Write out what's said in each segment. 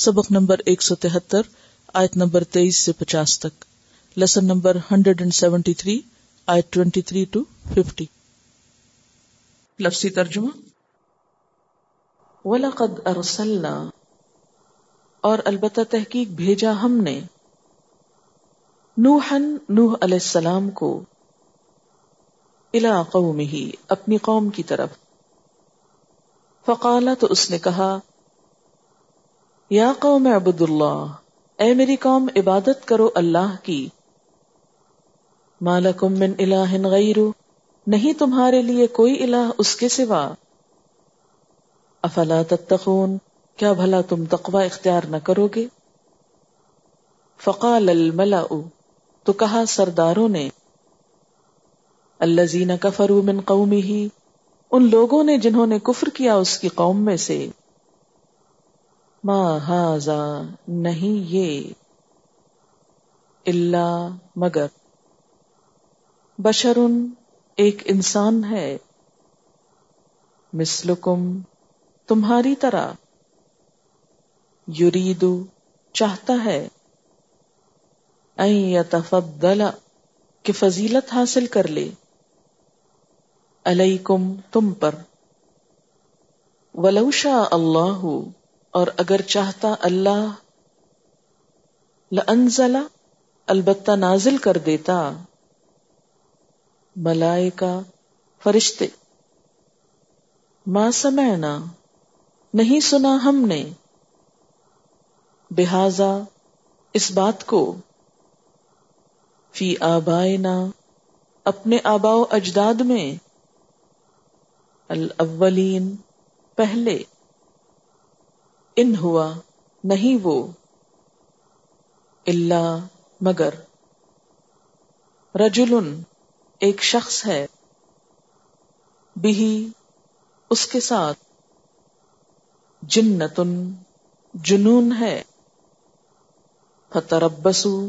سبق نمبر ایک سو تہتر، آیت نمبر تیئیس سے پچاس تک۔ Lesson number hundred and seventy three, آیت ٹوینٹی تھری ٹو ففٹی۔ لفظی ترجمہ۔ وَلَقَدْ أَرْسَلْنَا، اور البتہ تحقیق بھیجا ہم نے۔ نوحن نوح علیہ السلام کو الى قومه اپنی قوم کی طرف۔ فقالا تو اس نے کہا یا قوم عبد اللہ اے میری قوم، عبادت کرو اللہ کی۔ مالکم من الہ غیر نہیں تمہارے لیے کوئی الہ اس کے سوا۔ افلا تتقون، کیا بھلا تم تقوی اختیار نہ کرو گے؟ فقال الملأ، تو کہا سرداروں نے، الذین کفروا من قومه ان لوگوں نے جنہوں نے کفر کیا اس کی قوم میں سے۔ ما ہاضا نہیں یہ اللہ مگر۔ بشرن ایک انسان ہے۔ مسلکم تمہاری طرح۔ یریدو چاہتا ہے۔ یتفضل کہ فضیلت حاصل کر لے۔ علیکم تم پر۔ ولو شاء اللہ۔ اور اگر چاہتا اللہ لنزلہ البتہ نازل کر دیتا۔ ملائکہ، فرشتے، ما سمعنا، نہیں سنا ہم نے۔ بہذا، اس بات کو۔ فی آبائنا، اپنے آبا و اجداد میں۔ الاولین، پہلے۔ ان ہوا نہیں وہ اللہ مگر رجل ایک شخص ہے بھی اس کے ساتھ جنتن جنون ہے فتربسو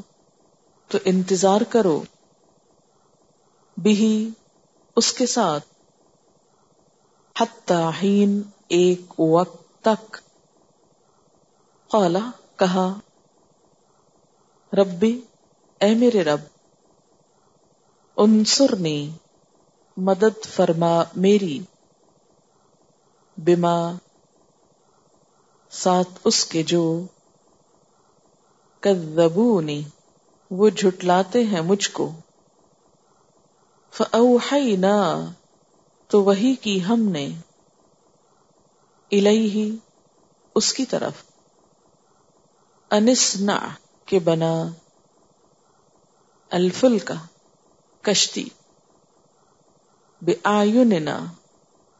تو انتظار کرو بھی اس کے ساتھ حتی حین ایک وقت تک قالا، کہا، ربی، اے میرے رب، انصرنی، مدد فرما میری، بما ساتھ اس کے جو کذبونی، وہ جھٹلاتے ہیں مجھ کو۔ فأوحینا تو وہی کی ہم نے، الیہ، اس کی طرف۔ انسنا کے بنا الفل کا کشتی۔ بے آیوننا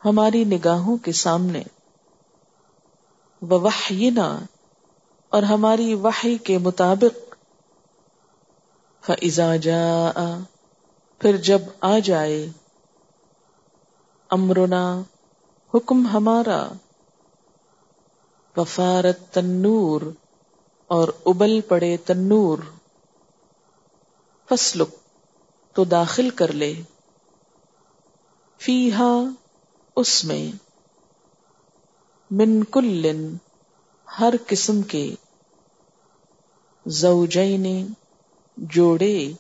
ہماری نگاہوں کے سامنے۔ وحینا اور ہماری وحی کے مطابق۔ فضا جا پھر جب آ جائے۔ امرنا، حکم ہمارا۔ وفارت تنور اور ابل پڑے تنور۔ فسلک تو داخل کر لے۔ فیہا، اس میں۔ من کل ہر قسم کے۔ زوجین، جوڑے۔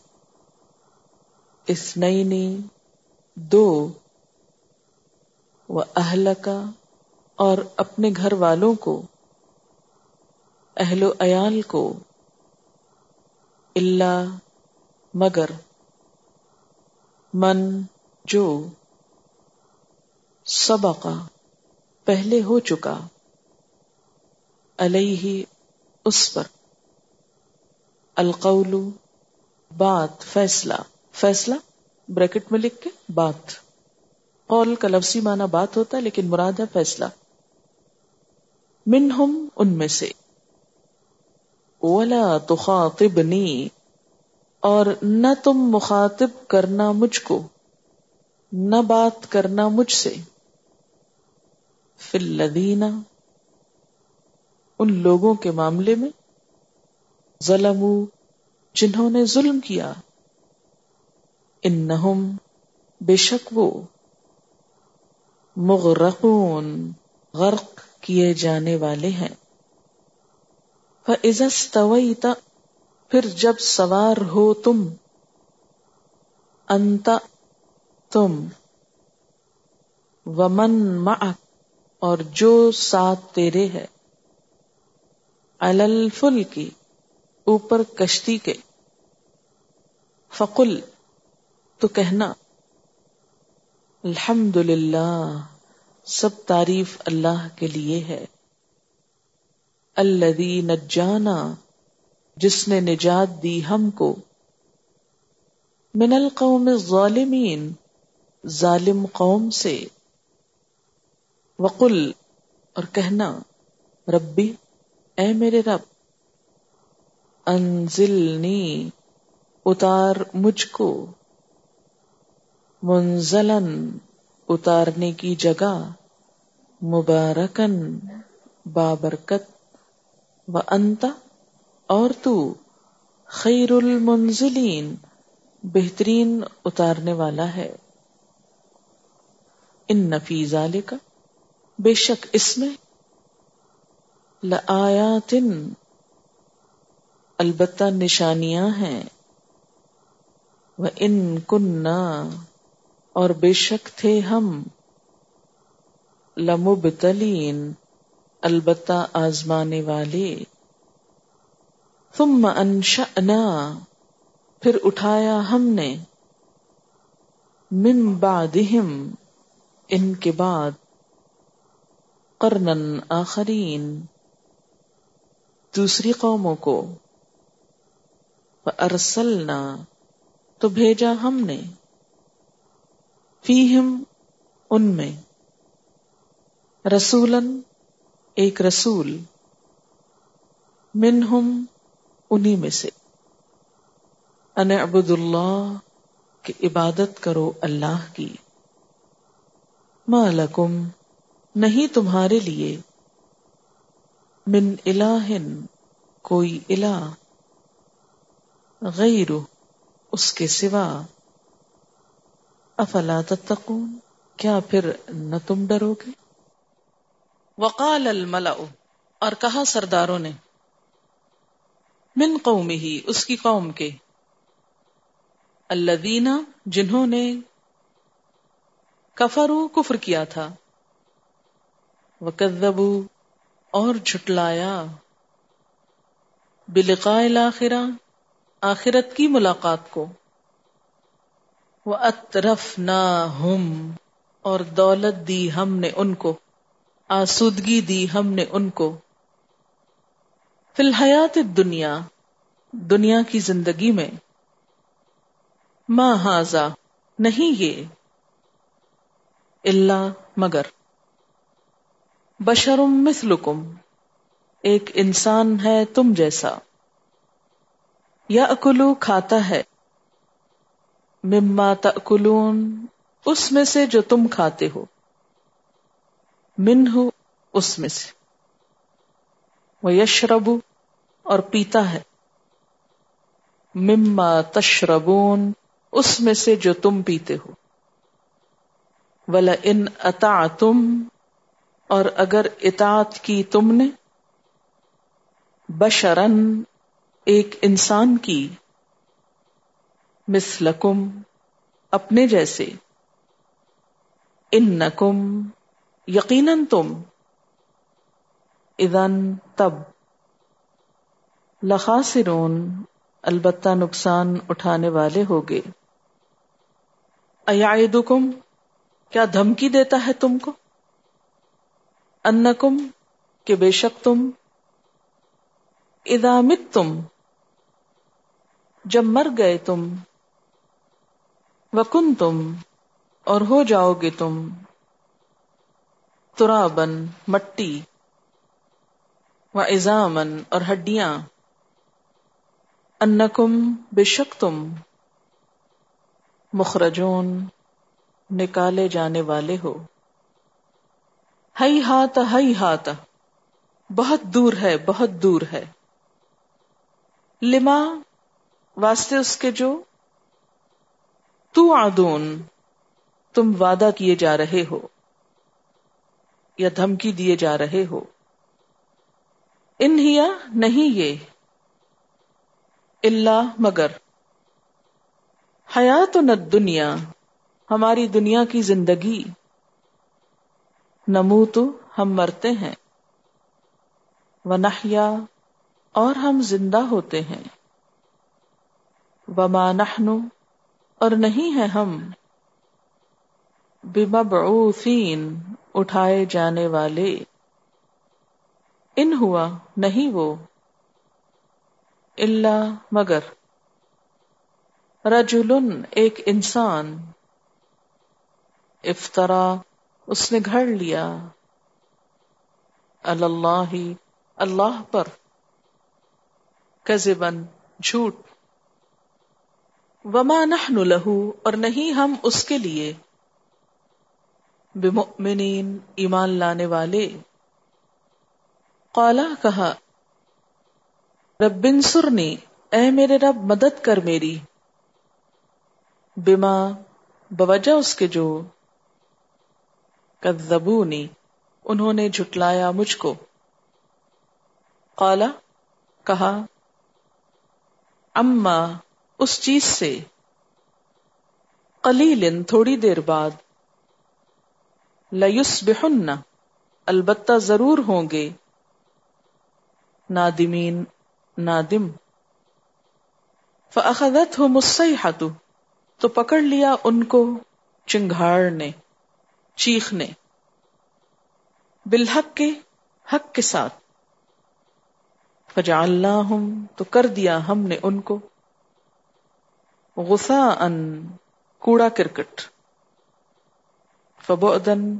اثنین، دو۔ و اہل کا اور اپنے گھر والوں کو۔ اہل و عیال کو اللہ مگر من جو سبقا پہلے ہو چکا علیہ اس پر۔ القول بات، فیصلہ۔ فیصلہ بریکٹ میں لکھ کے بات۔ قول کا لفظی معنی بات ہوتا ہے، لیکن مراد ہے فیصلہ۔ منہم ان میں سے۔ ولا تخاطبنی اور نہ تم مخاطب کرنا مجھ کو، نہ بات کرنا مجھ سے۔ فی ان لوگوں کے معاملے میں ظلم جنہوں نے ظلم کیا۔ انہم بے شک وہ مغرقون، غرق کیے جانے والے ہیں۔ فَإِذَا پھر جب سوار ہو تم، انت تم، ومن معک، اور جو ساتھ تیرے ہے الفل کی اوپر کشتی کے۔ فقل، تو کہنا الحمد للہ سب تعریف اللہ کے لیے ہے۔ اللہ نجانا، جس نے نجات دی ہم کو۔ من القوم الظالمین، ظالم قوم سے۔ وقل اور کہنا، ربی، اے میرے رب، انزلنی، اتار مجھ کو۔ منزلن، اتارنے کی جگہ۔ مبارکن، بابرکت۔ و انتا اور تو خیر المنزلین بہترین اتارنے والا ہے۔ ان نفیز کا بے شک اس میں لآیاتن، البتہ نشانیاں ہیں۔ وہ ان کننا، اور بے شک تھے ہم، لمبتلین۔ البتہ آزمانے والے ثم انشأنا، پھر اٹھایا ہم نے۔ من بعدہم، ان کے بعد۔ قرنن آخرین۔ دوسری قوموں کو۔ ارسلنا تو بھیجا ہم نے۔ فیہم، ان میں۔ رسولن ایک رسول منہم انہی میں سے۔ ان عبد اللہ کی عبادت کرو اللہ کی۔ ما لکم، نہیں تمہارے لیے۔ من الہن کوئی الہ۔ غیر اس کے سوا۔ افلا تتقون، کیا پھر نہ تم ڈرو گے؟ وقال الملأ، اور کہا سرداروں نے، من قومی ہی اس کی قوم کے۔ الذین، جنہوں نے کفرو، کفر کیا تھا۔ وکذبو، اور جھٹلایا۔ بلقاء الاخرہ، آخرت کی ملاقات کو۔ وہ اطرف نہ اور دولت دی ہم نے ان کو۔ آسودگی دی ہم نے ان کو۔ فی الحیات دنیا دنیا کی زندگی میں۔ ماں ہاضا نہیں یہ۔ اللہ مگر۔ بشرم مثلکم، ایک انسان ہے تم جیسا۔ یا اکلو کھاتا ہے۔ مما تأکلون، اس میں سے جو تم کھاتے ہو۔ من ہو اس میں سے۔ وہ یشرب اور پیتا ہے۔ مما تشربون، اس میں سے جو تم پیتے ہو۔ ولا ان اتا تم اور اگر اطاعت کی تم نے، بشرن، ایک انسان کی مسلکم اپنے جیسے۔ ان نکم یقیناً تم ادن تب لخاسرون البتہ نقصان اٹھانے والے ہوگے۔ ایادکم کیا دھمکی دیتا ہے تم کو؟ انکم، کہ بے شک تم ادامت تم جب مر گئے تم وکن تم اور ہو جاؤ گے تم۔ ترابن مٹی و ایزامن اور ہڈیاں۔ انکم بے شک تم مخرجون، نکالے جانے والے ہو۔ ہئی ہاتھ ہئی ہاتھ بہت دور ہے، بہت دور ہے۔ لما، واسطے اس کے جو تو آدون تم وعدہ کیے جا رہے ہو۔ یا دھمکی دیے جا رہے ہو۔ انہیا نہیں یہ۔ اللہ مگر۔ حیات نہ دنیا ہماری دنیا کی زندگی۔ نمو تو ہم مرتے ہیں۔ ونحیا اور ہم زندہ ہوتے ہیں۔ وما نحن اور نہیں ہے ہم۔ بمبعوثین اٹھائے جانے والے۔ ان ہوا نہیں وہ۔ اللہ مگر۔ رجل ایک انسان۔ افطرا اس نے گھڑ لیا۔ اللہ اللہ پر۔ کذبن جھوٹ۔ وما نحن لہو اور نہیں ہم اس کے لیے۔ بمؤمنین ایمان لانے والے۔ قالا کہا، رب انصرنی، اے میرے رب مدد کر میری۔ بما، بوجہ اس کے جو کذبونی، انہوں نے جھٹلایا مجھ کو۔ قالا کہا، اما، اس چیز سے قلیل تھوڑی دیر بعد۔ لیس بہن البتہ ضرور ہوں گے۔ نادمین، نادم۔ فخت ہو مسئی تو پکڑ لیا ان کو چنگھاڑ نے چیخ نے بالحق کے، حق کے ساتھ۔ فجا اللہ تو کر دیا ہم نے ان کو۔ غسا ان کوڑا کرکٹ۔ فبعدن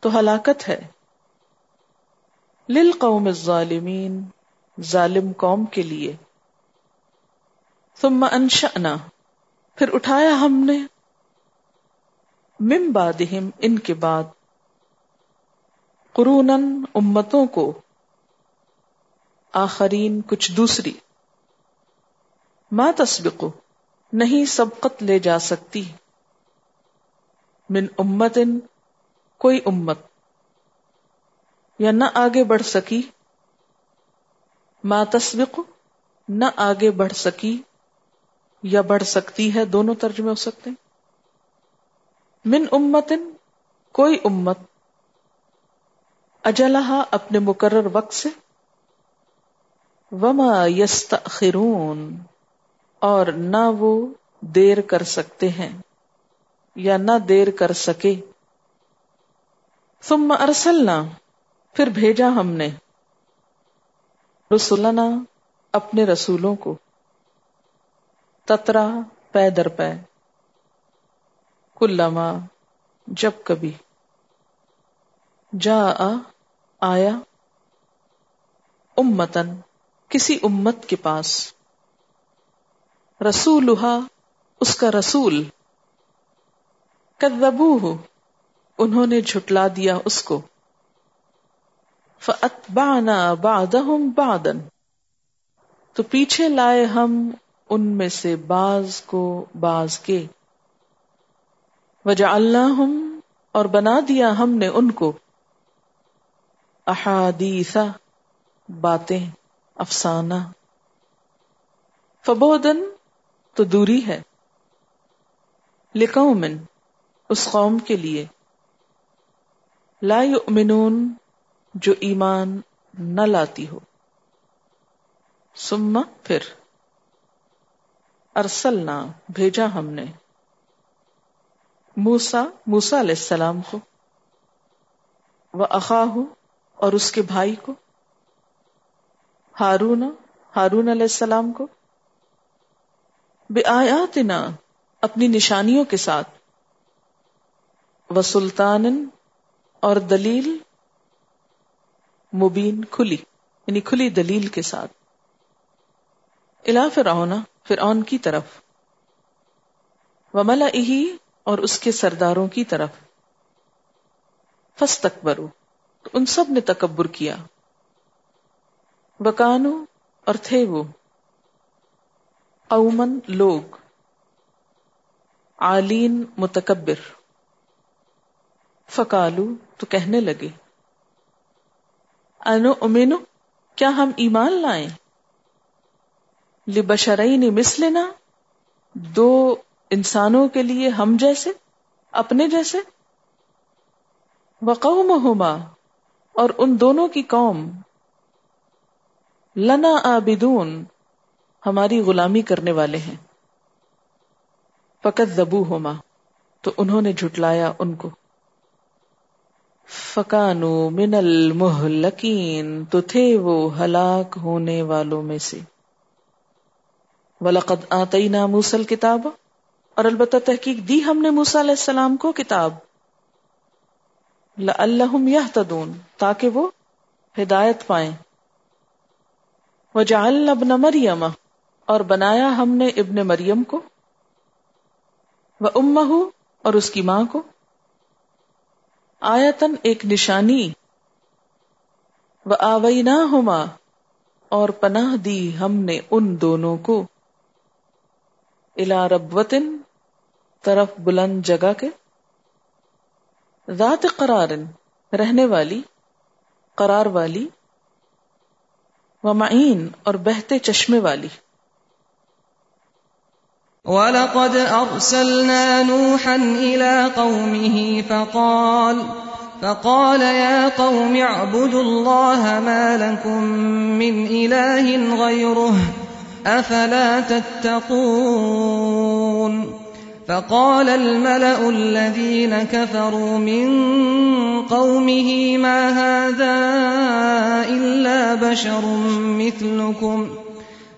تو ہلاکت ہے۔ للقوم الظالمین، ظالم قوم کے لیے۔ ثم انشأنا، پھر اٹھایا ہم نے۔ من بعدہم، ان کے بعد۔ قرونن امتوں کو۔ آخرین کچھ دوسری۔ ما تسبقو، نہیں سبقت لے جا سکتی۔ من امت کوئی امت۔ یا نہ آگے بڑھ سکی، ما تسبق، نہ آگے بڑھ سکی یا بڑھ سکتی ہے، دونوں ترجمے ہو سکتے من امت کوئی امت۔ اجلحا اپنے مقرر وقت سے۔ وما یستخرون اور نہ وہ دیر کر سکتے ہیں۔ یا نہ دیر کر سکے۔ ثم ارسلنا، پھر بھیجا ہم نے۔ رسولنا، اپنے رسولوں کو۔ تترا، پے در پے۔ کلما، جب کبھی۔ جا آیا۔ امتن، کسی امت کے پاس۔ رسول اس کا رسول۔ کدبو انہوں نے جھٹلا دیا اس کو۔ فَأَتْبَعْنَا بَعْدَهُمْ بَعْدًا۔ تو پیچھے لائے ہم ان میں سے باز کو باز کے۔ وَجَعَلْنَاهُمْ، اور بنا دیا ہم نے ان کو۔ احادیث، باتیں، افسانہ۔ فبودن تو دوری ہے۔ لقومن اس قوم کے لیے۔ لا یؤمنون، جو ایمان نہ لاتی ہو۔ سما پھر، ارسلنا، بھیجا ہم نے۔ موسا موسا علیہ السلام کو۔ وہ اخاہ اور اس کے بھائی کو۔ ہارون ہارون علیہ السلام کو۔ بے آیاتنا اپنی نشانیوں کے ساتھ۔ و سلطان اور دلیل مبین کھلی یعنی کھلی دلیل کے ساتھ۔ الا فرعون فرعون کی طرف۔ و ملا اور اس کے سرداروں کی طرف۔ فس تکبرو تو ان سب نے تکبر کیا۔ بکانو اور تھے وہ۔ قومن لوگ۔ عالین متکبر۔ فکالو تو کہنے لگے، انو امینو کیا ہم ایمان لائیں؟ لبشرین مثلنا، دو انسانوں کے لیے ہم جیسے، اپنے جیسے؟ وقومہما، اور ان دونوں کی قوم، لنا آبدون ہماری غلامی کرنے والے ہیں۔ فقط زبو ہوما تو انہوں نے جھٹلایا ان کو۔ فکانو من المحلقین تو تھے وہ ہلاک ہونے والوں میں سے۔ ولقد آتینا موسل کتاب اور البتہ تحقیق دی ہم نے موسا علیہ السلام کو کتاب۔ لعلہم یہتدون تاکہ وہ ہدایت پائیں۔ وجعلنا ابن مریم اور بنایا ہم نے ابن مریم کو۔ وہ امہ اور اس کی ماں کو۔ آیتن ایک نشانی۔ و آوئی نہ ہوما اور پناہ دی ہم نے ان دونوں کو۔ الا ربوتن طرف بلند جگہ کے۔ ذات قرارن رہنے والی، قرار والی۔ و معین اور بہتے چشمے والی۔ وَلَقَدْ أَرْسَلْنَا نُوحًا إِلَىٰ قَوْمِهِ فَقَالَ فقال يا قوم اعبدوا الله ما لكم من إله غيره أفلا تتقون فقال الملأ الذين كفروا من قومه ما هذا إلا بشر مثلكم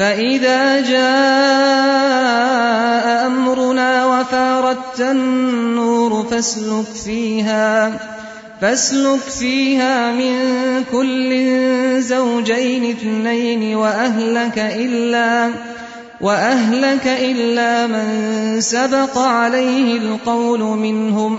فإذا جاء أمرنا وفاردت النور فاسلك فيها فاسلك فيها من كل زوجين اثنين وأهلك إلا وأهلك إلا من سبق عليه القول منهم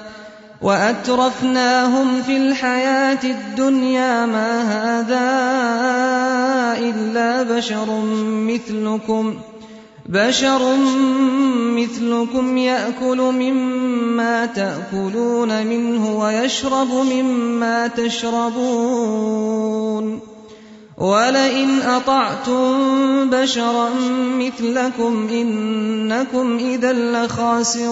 وأترفناهم في الحياة الدنيا ما هذا إلا بشر مثلكم بشر مثلكم يأكل مما تأكلون منه ويشرب مما تشربون ولئن أطعتم بشرا مثلكم إنكم إذا لخاسرون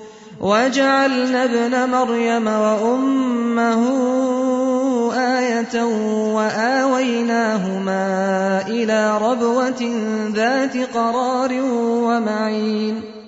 وجعلنا ابن مريم وأمه آية وآويناهما إلى ربوة ذات قرار ومعين